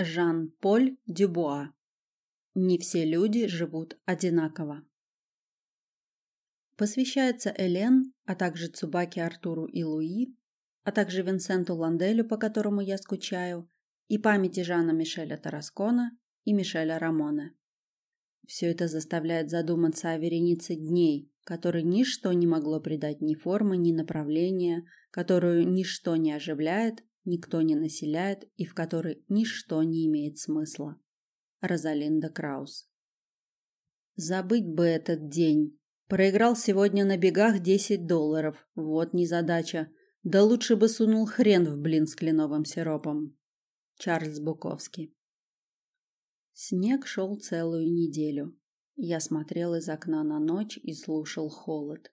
Жан-Поль Дюбуа. Не все люди живут одинаково. Посвящается Элен, а также Цубаке Артуру и Луи, а также Винсенту Ланделю, по которому я скучаю, и памяти Жана Мишеля Тараскона и Мишеля Рамоне. Все это заставляет задуматься о веренице дней, которой ничто не могло придать ни формы, ни направления, которую ничто не оживляет, никто не населяет и в которой ничто не имеет смысла. Розалинда Краус. Забыть бы этот день. Проиграл сегодня на бегах 10 долларов. Вот незадача. Да лучше бы сунул хрен в блин с кленовым сиропом. Чарльз Буковский. Снег шел целую неделю. Я смотрел из окна на ночь и слушал холод.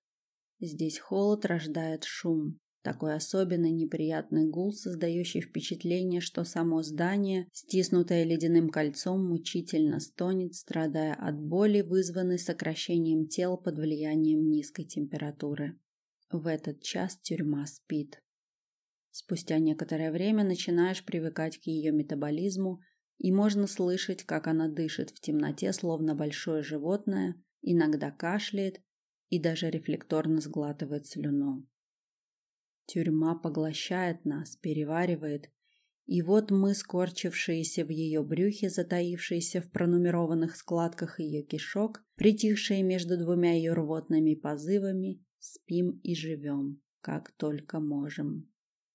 Здесь холод рождает шум. Такой особенный неприятный гул, создающий впечатление, что само здание, стиснутое ледяным кольцом, мучительно стонет, страдая от боли, вызванной сокращением тел под влиянием низкой температуры. В этот час тюрьма спит. Спустя некоторое время начинаешь привыкать к ее метаболизму, и можно слышать, как она дышит в темноте, словно большое животное, иногда кашляет и даже рефлекторно сглатывает слюну. Тюрьма поглощает нас, переваривает, и вот мы, скорчившиеся в ее брюхе, затаившиеся в пронумерованных складках ее кишок, притихшие между двумя ее рвотными позывами, спим и живем, как только можем.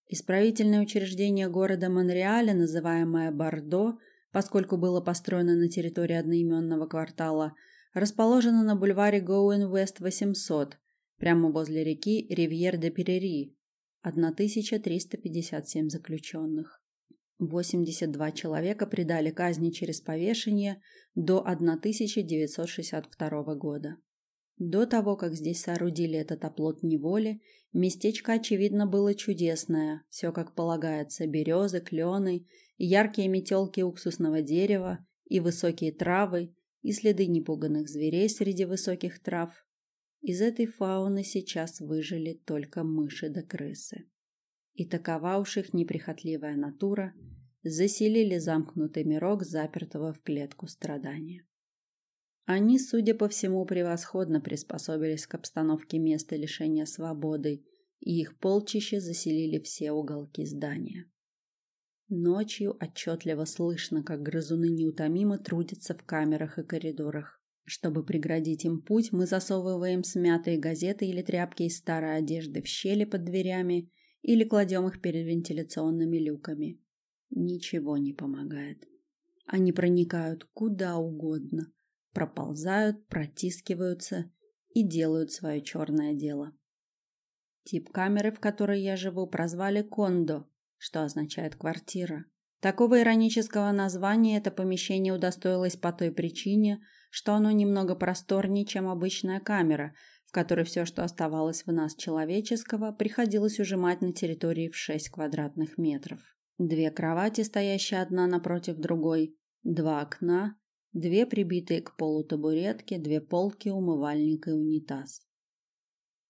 Исправительное учреждение города Монреаля, называемое Бордо, поскольку было построено на территории одноименного квартала, расположено на бульваре Гоуэн-Вест 800, прямо возле реки Ривьер-де-Перери, 1357 заключенных. 82 человека предали казни через повешение до 1962 года. До того, как здесь соорудили этот оплот неволи, местечко, очевидно, было чудесное. Все как полагается: березы, клены, яркие метелки уксусного дерева и высокие травы, и следы непуганных зверей среди высоких трав, из этой фауны сейчас выжили только мыши да крысы. И такова уж их неприхотливая натура, заселили замкнутый мирок запертого в клетку страдания. Они, судя по всему, превосходно приспособились к обстановке места лишения свободы, и их полчища заселили все уголки здания. Ночью отчетливо слышно, как грызуны неутомимо трудятся в камерах и коридорах. Чтобы преградить им путь, мы засовываем смятые газеты или тряпки из старой одежды в щели под дверями или кладем их перед вентиляционными люками. Ничего не помогает. Они проникают куда угодно, проползают, протискиваются и делают свое черное дело. Тип камеры, в которой я живу, прозвали кондо, что означает квартира. Такого иронического названия это помещение удостоилось по той причине, что оно немного просторнее, чем обычная камера, в которой все, что оставалось в нас человеческого, приходилось ужимать на территории в 6 квадратных метров. Две кровати, стоящие одна напротив другой, два окна, две прибитые к полу табуретки, две полки, умывальник и унитаз.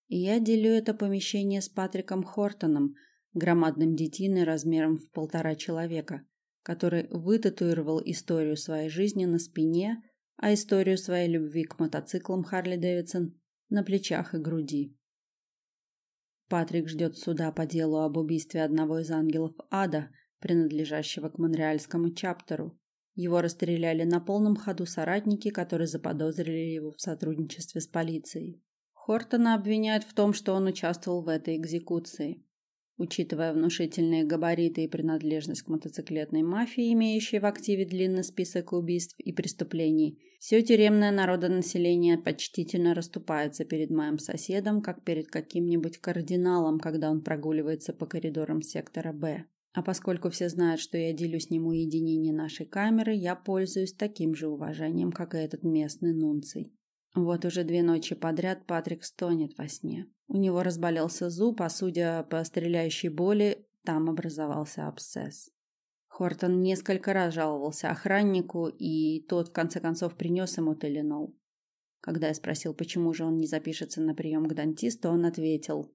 И я делю это помещение с Патриком Хортоном, громадным детиной размером в полтора человека, который вытатуировал историю своей жизни на спине а историю своей любви к мотоциклам Харли Дэвидсон на плечах и груди. Патрик ждет суда по делу об убийстве одного из ангелов ада, принадлежащего к монреальскому чаптеру. Его расстреляли на полном ходу соратники, которые заподозрили его в сотрудничестве с полицией. Хортона обвиняют в том, что он участвовал в этой экзекуции. Учитывая внушительные габариты и принадлежность к мотоциклетной мафии, имеющей в активе длинный список убийств и преступлений, все тюремное народонаселение почтительно расступается перед моим соседом, как перед каким-нибудь кардиналом, когда он прогуливается по коридорам сектора Б. А поскольку все знают, что я делю с ним уединение нашей камеры, я пользуюсь таким же уважением, как и этот местный нунций. Вот уже две ночи подряд Патрик стонет во сне. У него разболелся зуб, а судя по стреляющей боли, там образовался абсцесс. Хортон несколько раз жаловался охраннику, и тот в конце концов принес ему Теленол. Когда я спросил, почему же он не запишется на прием к дантисту, он ответил: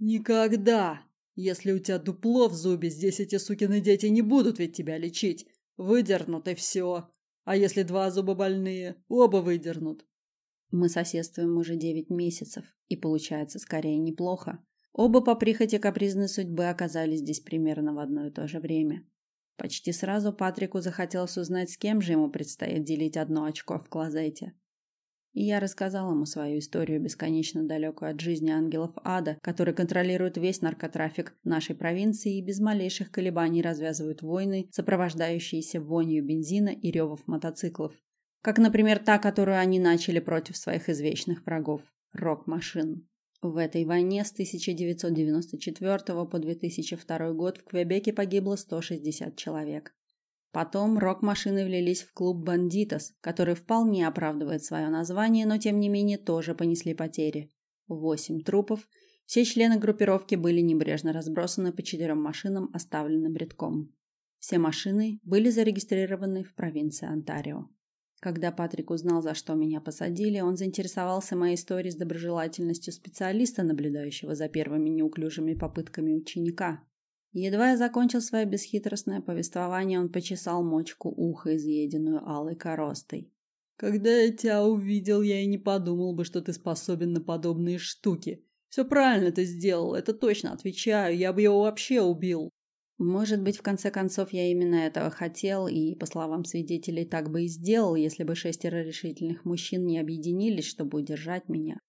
"Никогда. Если у тебя дупло в зубе, здесь эти сукины дети не будут ведь тебя лечить. выдернут и все. А если два зуба больные, оба выдернут. Мы соседствуем уже девять месяцев, и получается скорее неплохо. Оба по прихоти капризной судьбы оказались здесь примерно в одно и то же время. Почти сразу Патрику захотелось узнать, с кем же ему предстоит делить одно очко в клозете. И я рассказал ему свою историю, бесконечно далекую от жизни ангелов ада, которые контролируют весь наркотрафик нашей провинции и без малейших колебаний развязывают войны, сопровождающиеся вонью бензина и ревов мотоциклов. Как, например, та, которую они начали против своих извечных врагов – рок-машин. В этой войне с 1994 по 2002 год в Квебеке погибло 160 человек. Потом рок-машины влились в клуб «Бандитос», который вполне оправдывает свое название, но тем не менее тоже понесли потери. Восемь трупов. Все члены группировки были небрежно разбросаны по четырем машинам, оставленным редком. Все машины были зарегистрированы в провинции Онтарио. Когда Патрик узнал, за что меня посадили, он заинтересовался моей историей с доброжелательностью специалиста, наблюдающего за первыми неуклюжими попытками ученика. Едва я закончил свое бесхитростное повествование, он почесал мочку уха, изъеденную алой коростой. «Когда я тебя увидел, я и не подумал бы, что ты способен на подобные штуки. Все правильно ты сделал, это точно отвечаю, я бы его вообще убил». Может быть, в конце концов, я именно этого хотел, и, по словам свидетелей, так бы и сделал, если бы шестеро решительных мужчин не объединились, чтобы удержать меня.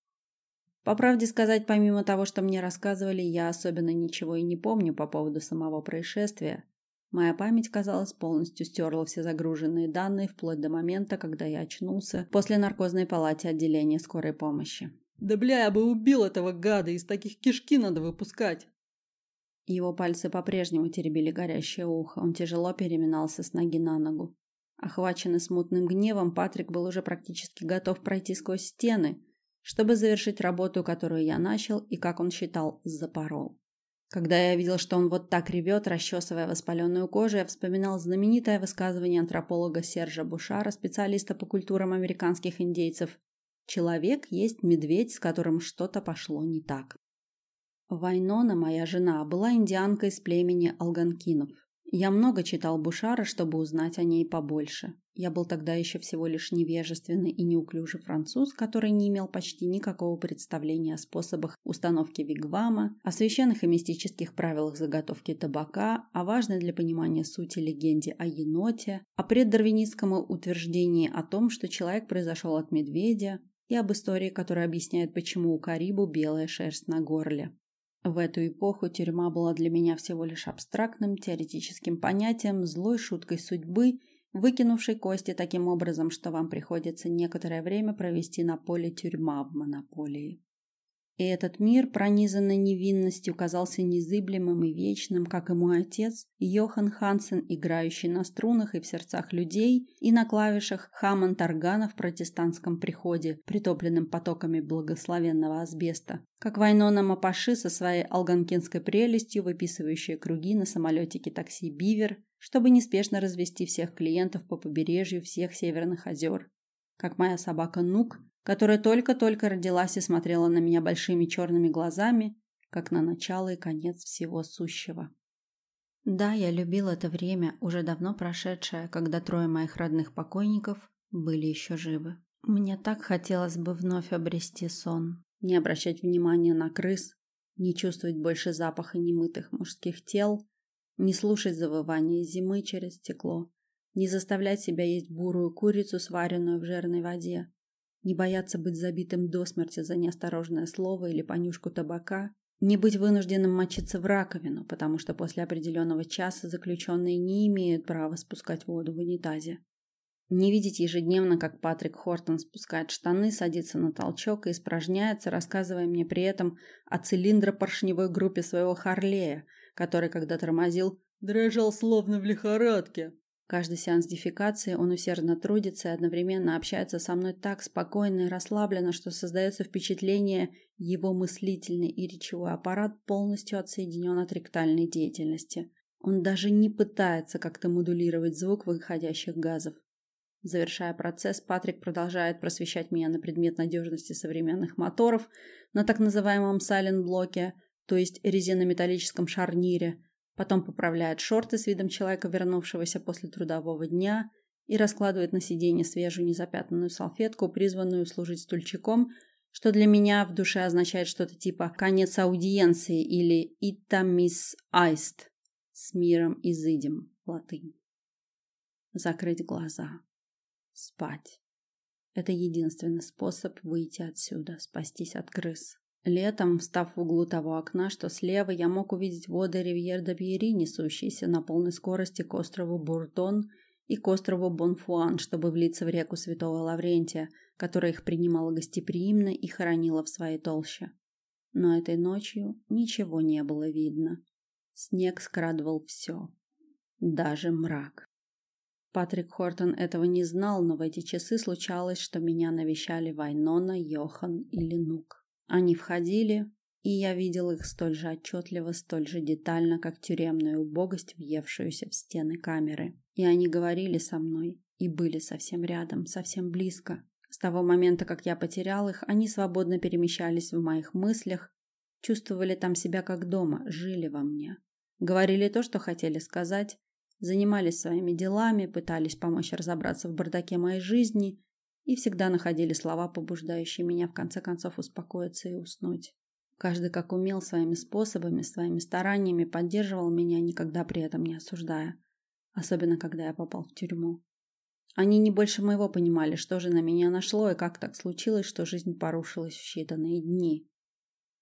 По правде сказать, помимо того, что мне рассказывали, я особенно ничего и не помню по поводу самого происшествия. Моя память, казалось, полностью стерла все загруженные данные вплоть до момента, когда я очнулся после наркозной палаты отделения скорой помощи. «Да бля, я бы убил этого гада, из таких кишки надо выпускать!» Его пальцы по-прежнему теребили горящее ухо, он тяжело переминался с ноги на ногу. Охваченный смутным гневом, Патрик был уже практически готов пройти сквозь стены – чтобы завершить работу, которую я начал и, как он считал, запорол. Когда я видел, что он вот так ревет, расчесывая воспаленную кожу, я вспоминал знаменитое высказывание антрополога Сержа Бушара, специалиста по культурам американских индейцев. «Человек есть медведь, с которым что-то пошло не так». Вайнона, моя жена, была индианкой из племени алганкинов. Я много читал Бушара, чтобы узнать о ней побольше. Я был тогда еще всего лишь невежественный и неуклюжий француз, который не имел почти никакого представления о способах установки вигвама, о священных и мистических правилах заготовки табака, о важной для понимания сути легенде о еноте, о преддарвинистском утверждении о том, что человек произошел от медведя, и об истории, которая объясняет, почему у Карибу белая шерсть на горле. В эту эпоху тюрьма была для меня всего лишь абстрактным теоретическим понятием, злой шуткой судьбы, выкинувшей кости таким образом, что вам приходится некоторое время провести на поле тюрьма в монополии. И этот мир, пронизанный невинностью, казался незыблемым и вечным, как и мой отец, Йохан Хансен, играющий на струнах и в сердцах людей, и на клавишах Хаммонд органа в протестантском приходе, притопленным потоками благословенного асбеста, как Вайнона Мапаши со своей алганкинской прелестью, выписывающая круги на самолетике такси «Бивер», чтобы неспешно развести всех клиентов по побережью всех северных озер, как моя собака Нук, которая только-только родилась и смотрела на меня большими черными глазами, как на начало и конец всего сущего. Да, я любил это время, уже давно прошедшее, когда трое моих родных покойников были еще живы. Мне так хотелось бы вновь обрести сон, не обращать внимания на крыс, не чувствовать больше запаха немытых мужских тел, не слушать завывания зимы через стекло, не заставлять себя есть бурую курицу, сваренную в жирной воде, не бояться быть забитым до смерти за неосторожное слово или понюшку табака, не быть вынужденным мочиться в раковину, потому что после определенного часа заключенные не имеют права спускать воду в унитазе. Не видеть ежедневно, как Патрик Хортон спускает штаны, садится на толчок и испражняется, рассказывая мне при этом о цилиндропоршневой группе своего Харлея, который, когда тормозил, дрожал словно в лихорадке. Каждый сеанс дефекации он усердно трудится и одновременно общается со мной так спокойно и расслабленно, что создается впечатление, его мыслительный и речевой аппарат полностью отсоединен от ректальной деятельности. Он даже не пытается как-то модулировать звук выходящих газов. Завершая процесс, Патрик продолжает просвещать меня на предмет надежности современных моторов на так называемом сайлент-блоке, то есть резинометаллическом шарнире, потом поправляет шорты с видом человека, вернувшегося после трудового дня, и раскладывает на сиденье свежую незапятнанную салфетку, призванную служить стульчиком, что для меня в душе означает что-то типа «конец аудиенции» или «Итам мисс айст» с миром изыдем, латынь. Закрыть глаза. Спать. Это единственный способ выйти отсюда, спастись от крыс. Летом, встав в углу того окна, что слева, я мог увидеть воды Ривьер-де-Бьери, несущиеся на полной скорости к острову Буртон и к острову Бонфуан, чтобы влиться в реку Святого Лаврентия, которая их принимала гостеприимно и хоронила в своей толще. Но этой ночью ничего не было видно. Снег скрадывал все, даже мрак. Патрик Хортон этого не знал, но в эти часы случалось, что меня навещали Вайнона, Йохан или Нук. Они входили, и я видел их столь же отчетливо, столь же детально, как тюремная убогость, въевшуюся в стены камеры. И они говорили со мной, и были совсем рядом, совсем близко. С того момента, как я потерял их, они свободно перемещались в моих мыслях, чувствовали там себя как дома, жили во мне. Говорили то, что хотели сказать, занимались своими делами, пытались помочь разобраться в бардаке моей жизни и всегда находили слова, побуждающие меня в конце концов успокоиться и уснуть. Каждый как умел своими способами, своими стараниями поддерживал меня, никогда при этом не осуждая. Особенно, когда я попал в тюрьму. Они не больше моего понимали, что же на меня нашло и как так случилось, что жизнь порушилась в считанные дни.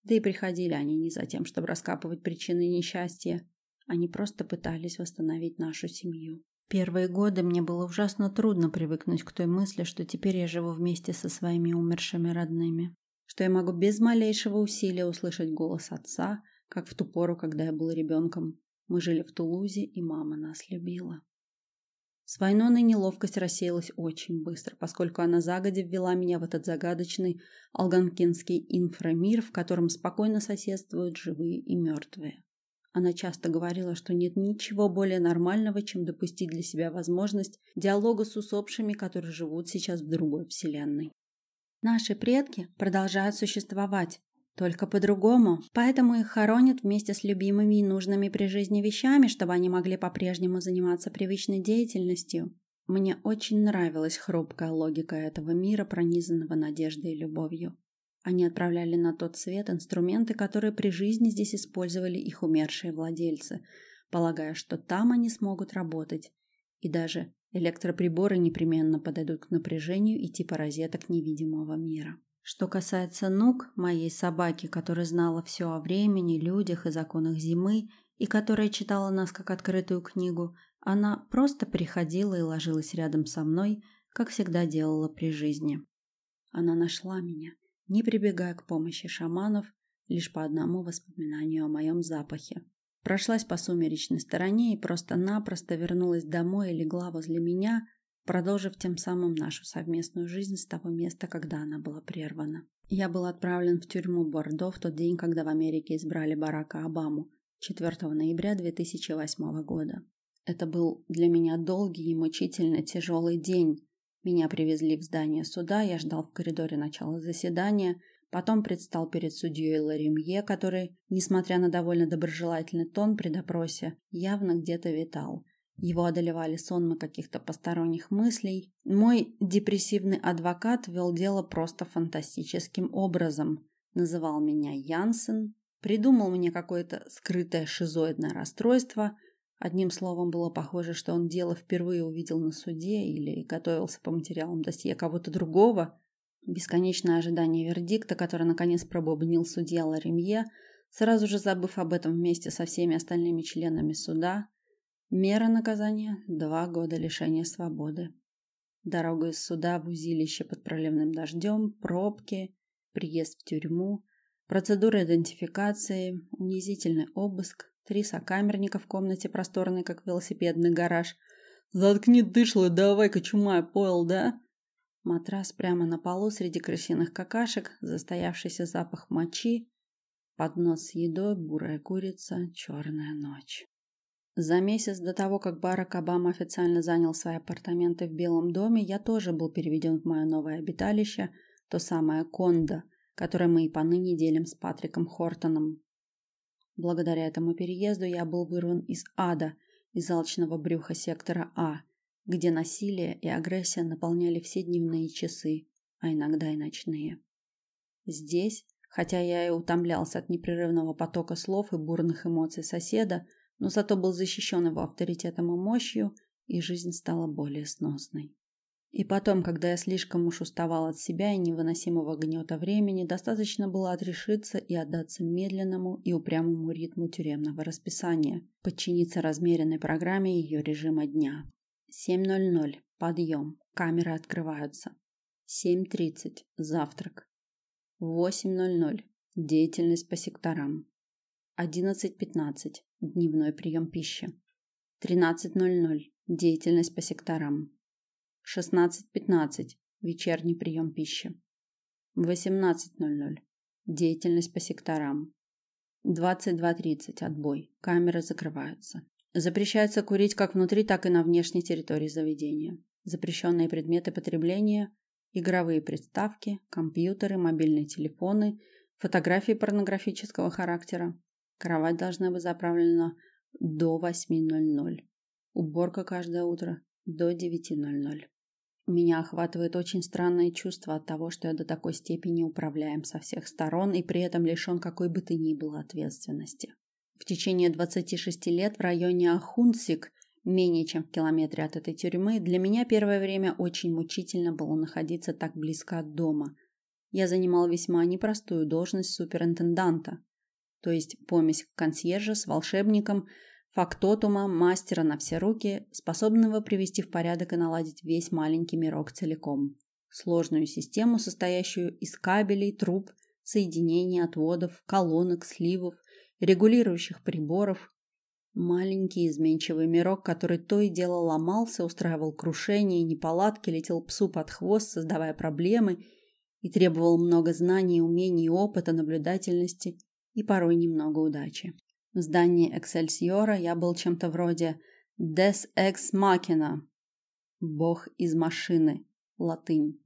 Да и приходили они не за тем, чтобы раскапывать причины несчастья. Они просто пытались восстановить нашу семью. Первые годы мне было ужасно трудно привыкнуть к той мысли, что теперь я живу вместе со своими умершими родными. Что я могу без малейшего усилия услышать голос отца, как в ту пору, когда я был ребенком. Мы жили в Тулузе, и мама нас любила. С Вайноной неловкость рассеялась очень быстро, поскольку она загодя ввела меня в этот загадочный алганкинский инфрамир, в котором спокойно соседствуют живые и мертвые. Она часто говорила, что нет ничего более нормального, чем допустить для себя возможность диалога с усопшими, которые живут сейчас в другой вселенной. Наши предки продолжают существовать, только по-другому, поэтому их хоронят вместе с любимыми и нужными при жизни вещами, чтобы они могли по-прежнему заниматься привычной деятельностью. Мне очень нравилась хрупкая логика этого мира, пронизанного надеждой и любовью. Они отправляли на тот свет инструменты, которые при жизни здесь использовали их умершие владельцы, полагая, что там они смогут работать. И даже электроприборы непременно подойдут к напряжению и типа розеток невидимого мира. Что касается Нук, моей собаки, которая знала все о времени, людях и законах зимы, и которая читала нас как открытую книгу, она просто приходила и ложилась рядом со мной, как всегда делала при жизни. Она нашла меня, не прибегая к помощи шаманов, лишь по одному воспоминанию о моем запахе. Прошлась по сумеречной стороне и просто-напросто вернулась домой и легла возле меня, продолжив тем самым нашу совместную жизнь с того места, когда она была прервана. Я был отправлен в тюрьму Бордо в тот день, когда в Америке избрали Барака Обаму, 4 ноября 2008 года. Это был для меня долгий и мучительно тяжелый день, меня привезли в здание суда, я ждал в коридоре начала заседания, потом предстал перед судьей Ларимье, который, несмотря на довольно доброжелательный тон при допросе, явно где-то витал. Его одолевали сонмы каких-то посторонних мыслей. Мой депрессивный адвокат вел дело просто фантастическим образом. Называл меня Янсен, придумал мне какое-то скрытое шизоидное расстройство – Одним словом, было похоже, что он дело впервые увидел на суде или готовился по материалам досье кого-то другого. Бесконечное ожидание вердикта, который наконец пробубнил судья Ларемье, сразу же забыв об этом вместе со всеми остальными членами суда. Мера наказания – два года лишения свободы. Дорога из суда в узилище под проливным дождем, пробки, приезд в тюрьму, процедура идентификации, унизительный обыск, Три сокамерника в комнате просторной, как велосипедный гараж. «Заткни дышло, давай-ка чумая, понял, да?» Матрас прямо на полу среди крысиных какашек, застоявшийся запах мочи, поднос с едой, бурая курица, черная ночь. За месяц до того, как Барак Обама официально занял свои апартаменты в Белом доме, я тоже был переведен в мое новое обиталище, то самое Кондо, которое мы и поныне делим с Патриком Хортоном. Благодаря этому переезду я был вырван из ада, из алчного брюха сектора А, где насилие и агрессия наполняли все дневные часы, а иногда и ночные. Здесь, хотя я и утомлялся от непрерывного потока слов и бурных эмоций соседа, но зато был защищен его авторитетом и мощью, и жизнь стала более сносной. И потом, когда я слишком уж уставал от себя и невыносимого гнета времени, достаточно было отрешиться и отдаться медленному и упрямому ритму тюремного расписания, подчиниться размеренной программе ее режима дня. 7.00. Подъем. Камеры открываются. 7.30. Завтрак. 8.00. Деятельность по секторам. 11.15. Дневной прием пищи. 13.00. Деятельность по секторам. 16.15. Вечерний прием пищи. 18.00. Деятельность по секторам. 22.30. Отбой. Камеры закрываются. Запрещается курить как внутри, так и на внешней территории заведения. Запрещенные предметы потребления – игровые приставки, компьютеры, мобильные телефоны, фотографии порнографического характера. Кровать должна быть заправлена до 8.00. Уборка каждое утро до 9.00. Меня охватывает очень странное чувство от того, что я до такой степени управляем со всех сторон и при этом лишен какой бы то ни было ответственности. В течение 26 лет в районе Ахунсик, менее чем в километре от этой тюрьмы, для меня первое время очень мучительно было находиться так близко от дома. Я занимал весьма непростую должность суперинтенданта, то есть помесь консьержа с волшебником – фактотума, мастера на все руки, способного привести в порядок и наладить весь маленький мирок целиком. Сложную систему, состоящую из кабелей, труб, соединений, отводов, колонок, сливов, регулирующих приборов. Маленький изменчивый мирок, который то и дело ломался, устраивал крушения и неполадки, летел псу под хвост, создавая проблемы и требовал много знаний, умений, опыта, наблюдательности и порой немного удачи. В здании Эксельсиора я был чем-то вроде «Des ex machina» – «Бог из машины» – латынь.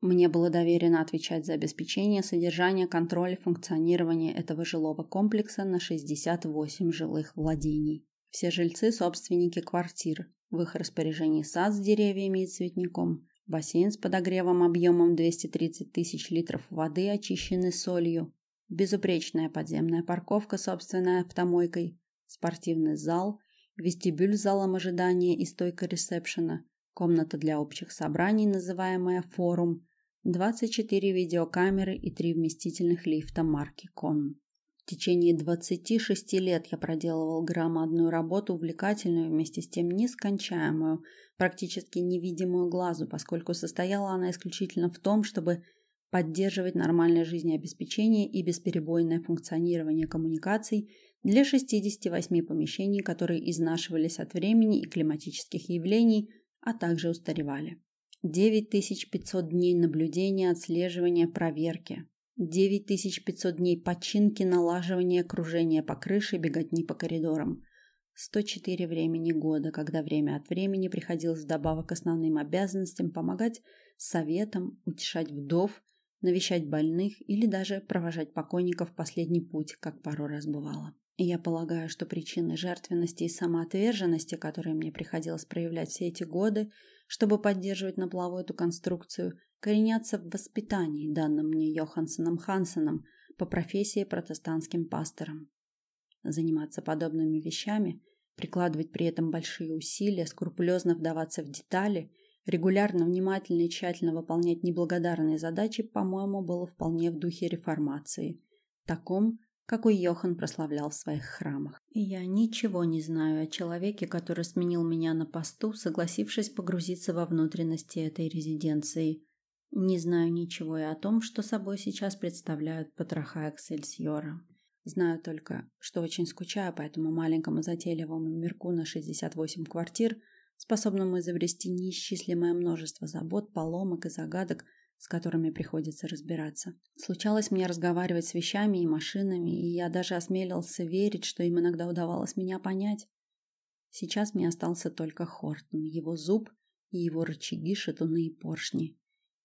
Мне было доверено отвечать за обеспечение, содержание, контроль и функционирование этого жилого комплекса на 68 жилых владений. Все жильцы – собственники квартир. В их распоряжении сад с деревьями и цветником, бассейн с подогревом объемом 230 тысяч литров воды, очищенный солью, безупречная подземная парковка, собственная автомойкой, спортивный зал, вестибюль с залом ожидания и стойка ресепшена, комната для общих собраний, называемая форум, 24 видеокамеры и три вместительных лифта марки Кон. В течение 26 лет я проделывал громадную работу, увлекательную, вместе с тем нескончаемую, практически невидимую глазу, поскольку состояла она исключительно в том, чтобы поддерживать нормальное жизнеобеспечение и бесперебойное функционирование коммуникаций для 68 помещений, которые изнашивались от времени и климатических явлений, а также устаревали. 9500 дней наблюдения, отслеживания, проверки. 9500 дней починки, налаживания, кружения по крыше, беготни по коридорам. 104 времени года, когда время от времени приходилось вдобавок к основным обязанностям помогать советам, утешать вдов, навещать больных или даже провожать покойников в последний путь, как пару раз бывало. И я полагаю, что причины жертвенности и самоотверженности, которые мне приходилось проявлять все эти годы, чтобы поддерживать на плаву эту конструкцию, коренятся в воспитании, данном мне Йохансеном Хансеном по профессии протестантским пастором. Заниматься подобными вещами, прикладывать при этом большие усилия, скрупулезно вдаваться в детали – Регулярно, внимательно и тщательно выполнять неблагодарные задачи, по-моему, было вполне в духе реформации, таком, какой Йохан прославлял в своих храмах. И я ничего не знаю о человеке, который сменил меня на посту, согласившись погрузиться во внутренности этой резиденции. Не знаю ничего и о том, что собой сейчас представляют потроха Эксельсиора. Знаю только, что очень скучаю по этому маленькому затейливому мирку на 68 квартир – способному изобрести неисчислимое множество забот, поломок и загадок, с которыми приходится разбираться. Случалось мне разговаривать с вещами и машинами, и я даже осмелился верить, что им иногда удавалось меня понять. Сейчас мне остался только Хортон, его зуб и его рычаги, шатуны и поршни.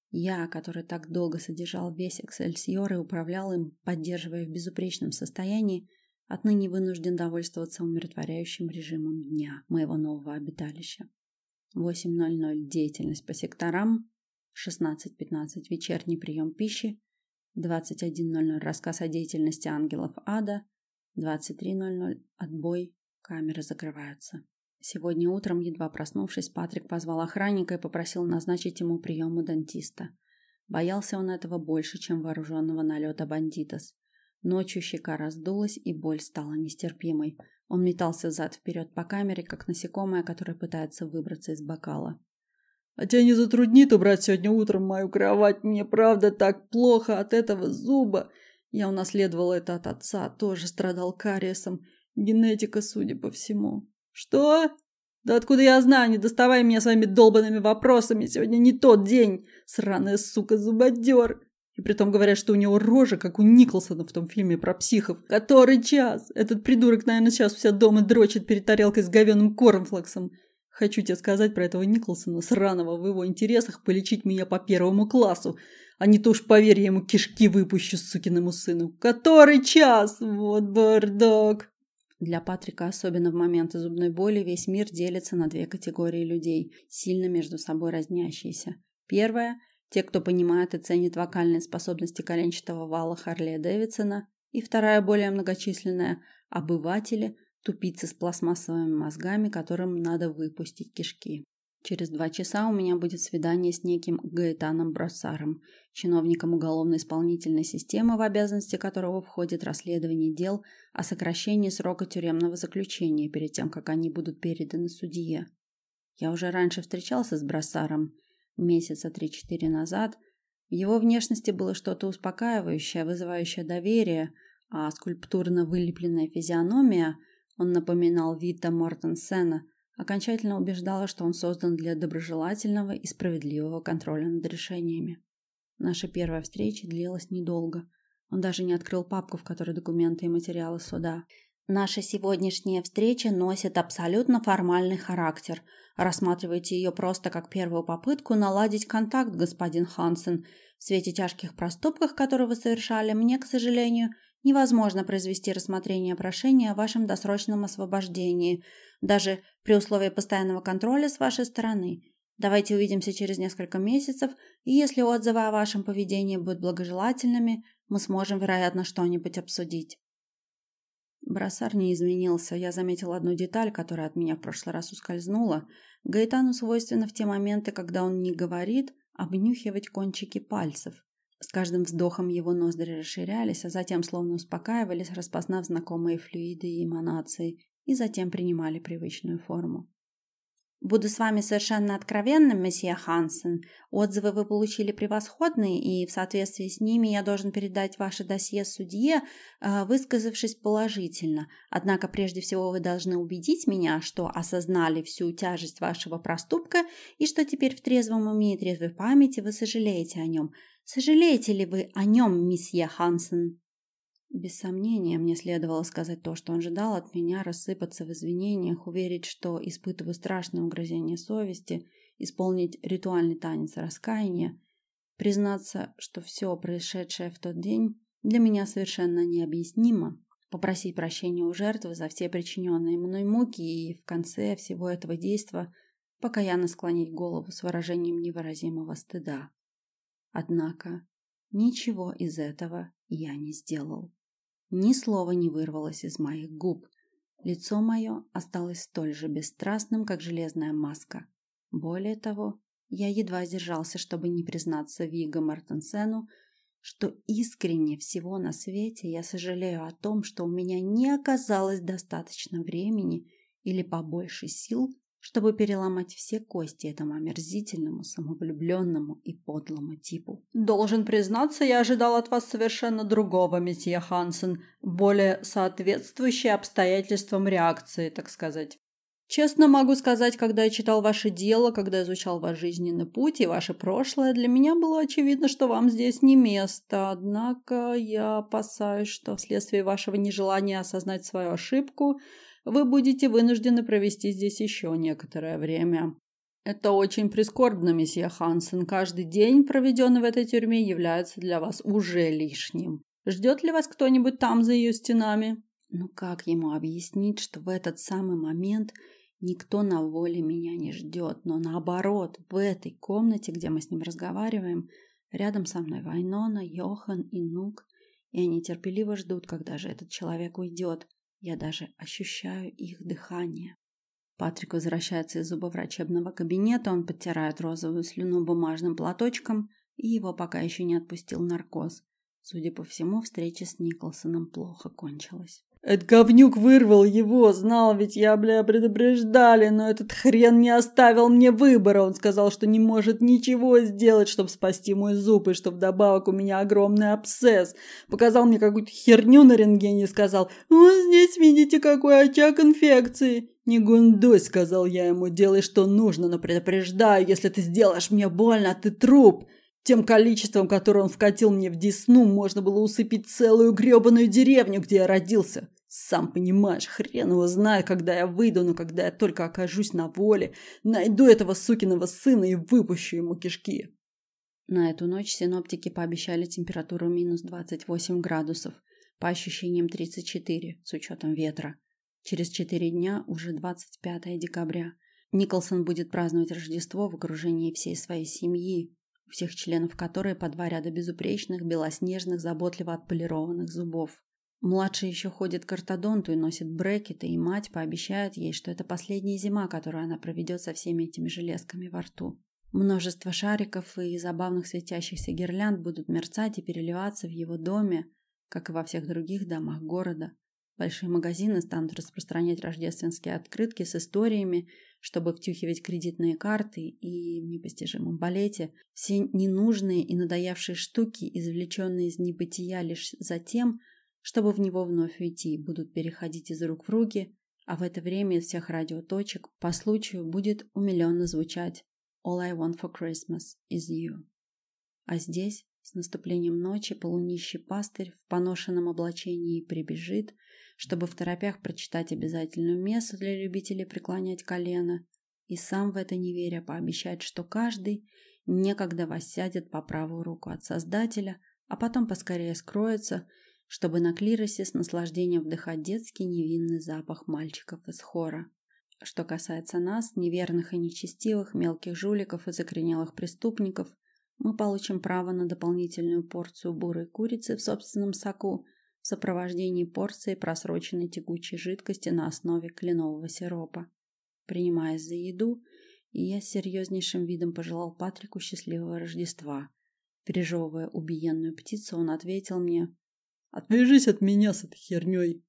Я, который так долго содержал весь Эксельсиор и управлял им, поддерживая в безупречном состоянии, Отныне вынужден довольствоваться умиротворяющим режимом дня моего нового обиталища. 8.00 деятельность по секторам, 16.15 вечерний прием пищи, 21.00 рассказ о деятельности ангелов ада, 23.00 отбой, камеры закрываются. Сегодня утром, едва проснувшись, Патрик позвал охранника и попросил назначить ему прием у дантиста. Боялся он этого больше, чем вооруженного налета бандитос. Ночью щека раздулась, и боль стала нестерпимой. Он метался взад-вперед по камере, как насекомое, которое пытается выбраться из бокала. «А тебя не затруднит убрать сегодня утром мою кровать? Мне правда так плохо от этого зуба. Я унаследовал это от отца, тоже страдал кариесом. Генетика, судя по всему». «Что?» «Да откуда я знаю? Не доставай меня своими долбанными вопросами. Сегодня не тот день. Сраная сука зубодер!» И притом говорят, что у него рожа, как у Николсона в том фильме про психов. Который час? Этот придурок, наверное, сейчас вся дома дрочит перед тарелкой с говеным корнфлексом. Хочу тебе сказать про этого Николсона, сраного в его интересах полечить меня по первому классу. А не то уж, поверь, я ему кишки выпущу сукиному сыну. Который час? Вот бардак. Для Патрика, особенно в моменты зубной боли, весь мир делится на две категории людей, сильно между собой разнящиеся. Первая – те, кто понимает и ценит вокальные способности коленчатого вала Харлея Дэвидсона, и вторая, более многочисленная – обыватели, тупицы с пластмассовыми мозгами, которым надо выпустить кишки. Через два часа у меня будет свидание с неким Гаэтаном Броссаром, чиновником уголовно-исполнительной системы, в обязанности которого входит расследование дел о сокращении срока тюремного заключения перед тем, как они будут переданы судье. Я уже раньше встречался с Броссаром, месяца три-четыре назад. В его внешности было что-то успокаивающее, вызывающее доверие, а скульптурно вылепленная физиономия, он напоминал Вита Мортенсена, окончательно убеждала, что он создан для доброжелательного и справедливого контроля над решениями. Наша первая встреча длилась недолго. Он даже не открыл папку, в которой документы и материалы суда. Наша сегодняшняя встреча носит абсолютно формальный характер. Рассматривайте ее просто как первую попытку наладить контакт, господин Хансен. В свете тяжких проступков, которые вы совершали, мне, к сожалению, невозможно произвести рассмотрение прошения о вашем досрочном освобождении, даже при условии постоянного контроля с вашей стороны. Давайте увидимся через несколько месяцев, и если отзывы о вашем поведении будут благожелательными, мы сможем, вероятно, что-нибудь обсудить. Бросар не изменился. Я заметил одну деталь, которая от меня в прошлый раз ускользнула. Гаэтану свойственно в те моменты, когда он не говорит, обнюхивать кончики пальцев. С каждым вздохом его ноздри расширялись, а затем словно успокаивались, распознав знакомые флюиды и эманации, и затем принимали привычную форму. Буду с вами совершенно откровенным, месье Хансен. Отзывы вы получили превосходные, и в соответствии с ними я должен передать ваше досье судье, э, высказавшись положительно. Однако прежде всего вы должны убедить меня, что осознали всю тяжесть вашего проступка и что теперь в трезвом уме и трезвой памяти вы сожалеете о нем. Сожалеете ли вы о нем, месье Хансен? Без сомнения, мне следовало сказать то, что он ждал от меня, рассыпаться в извинениях, уверить, что испытываю страшное угрызение совести, исполнить ритуальный танец раскаяния, признаться, что все происшедшее в тот день для меня совершенно необъяснимо, попросить прощения у жертвы за все причиненные мной муки и в конце всего этого действа покаянно склонить голову с выражением невыразимого стыда. Однако ничего из этого я не сделал. Ни слова не вырвалось из моих губ. Лицо мое осталось столь же бесстрастным, как железная маска. Более того, я едва сдержался, чтобы не признаться Виго Мартенсену, что искренне всего на свете я сожалею о том, что у меня не оказалось достаточно времени или побольше сил, чтобы переломать все кости этому омерзительному, самовлюбленному и подлому типу. «Должен признаться, я ожидал от вас совершенно другого, месье Хансен, более соответствующей обстоятельствам реакции, так сказать. Честно могу сказать, когда я читал ваше дело, когда изучал ваш жизненный путь и ваше прошлое, для меня было очевидно, что вам здесь не место. Однако я опасаюсь, что вследствие вашего нежелания осознать свою ошибку – вы будете вынуждены провести здесь еще некоторое время. Это очень прискорбно, месье Хансен. Каждый день, проведенный в этой тюрьме, является для вас уже лишним. Ждет ли вас кто-нибудь там, за ее стенами? Ну как ему объяснить, что в этот самый момент никто на воле меня не ждет, но наоборот, в этой комнате, где мы с ним разговариваем, рядом со мной Вайнона, Йохан и Нук, и они терпеливо ждут, когда же этот человек уйдет. Я даже ощущаю их дыхание. Патрик возвращается из зубоврачебного кабинета, он подтирает розовую слюну бумажным платочком, и его пока еще не отпустил наркоз. Судя по всему, встреча с Николсоном плохо кончилась. Этот говнюк вырвал его, знал ведь я, бля, предупреждали, но этот хрен не оставил мне выбора. Он сказал, что не может ничего сделать, чтобы спасти мой зуб, и что вдобавок у меня огромный абсцесс. Показал мне какую-то херню на рентгене и сказал, вот здесь видите, какой очаг инфекции. «Не гундуй», — сказал я ему, — «делай, что нужно, но предупреждаю, если ты сделаешь мне больно, ты труп». Тем количеством, которое он вкатил мне в десну, можно было усыпить целую грёбаную деревню, где я родился. Сам понимаешь, хрен его знает, когда я выйду, но когда я только окажусь на воле, найду этого сукиного сына и выпущу ему кишки. На эту ночь синоптики пообещали температуру минус 28 градусов, по ощущениям 34, с учетом ветра. Через четыре дня, уже 25 декабря, Николсон будет праздновать Рождество в окружении всей своей семьи, всех членов которой по два ряда безупречных, белоснежных, заботливо отполированных зубов. Младший еще ходит к ортодонту и носит брекеты, и мать пообещает ей, что это последняя зима, которую она проведет со всеми этими железками во рту. Множество шариков и забавных светящихся гирлянд будут мерцать и переливаться в его доме, как и во всех других домах города. Большие магазины станут распространять рождественские открытки с историями, чтобы втюхивать кредитные карты и в непостижимом балете все ненужные и надоявшие штуки, извлеченные из небытия лишь за тем, чтобы в него вновь уйти, будут переходить из рук в руки, а в это время из всех радиоточек по случаю будет умиленно звучать «All I want for Christmas is you». А здесь, с наступлением ночи, полунищий пастырь в поношенном облачении прибежит, чтобы в торопях прочитать обязательную мессу для любителей преклонять колено, и сам в это не веря пообещать, что каждый некогда воссядет по правую руку от Создателя, а потом поскорее скроется, чтобы на клиросе с наслаждением вдыхать детский невинный запах мальчиков из хора. Что касается нас, неверных и нечестивых, мелких жуликов и закоренелых преступников, мы получим право на дополнительную порцию бурой курицы в собственном соку в сопровождении порции просроченной тягучей жидкости на основе кленового сиропа. Принимаясь за еду, я с серьезнейшим видом пожелал Патрику счастливого Рождества. Пережевывая убиенную птицу, он ответил мне «Отвяжись от меня с этой херней!»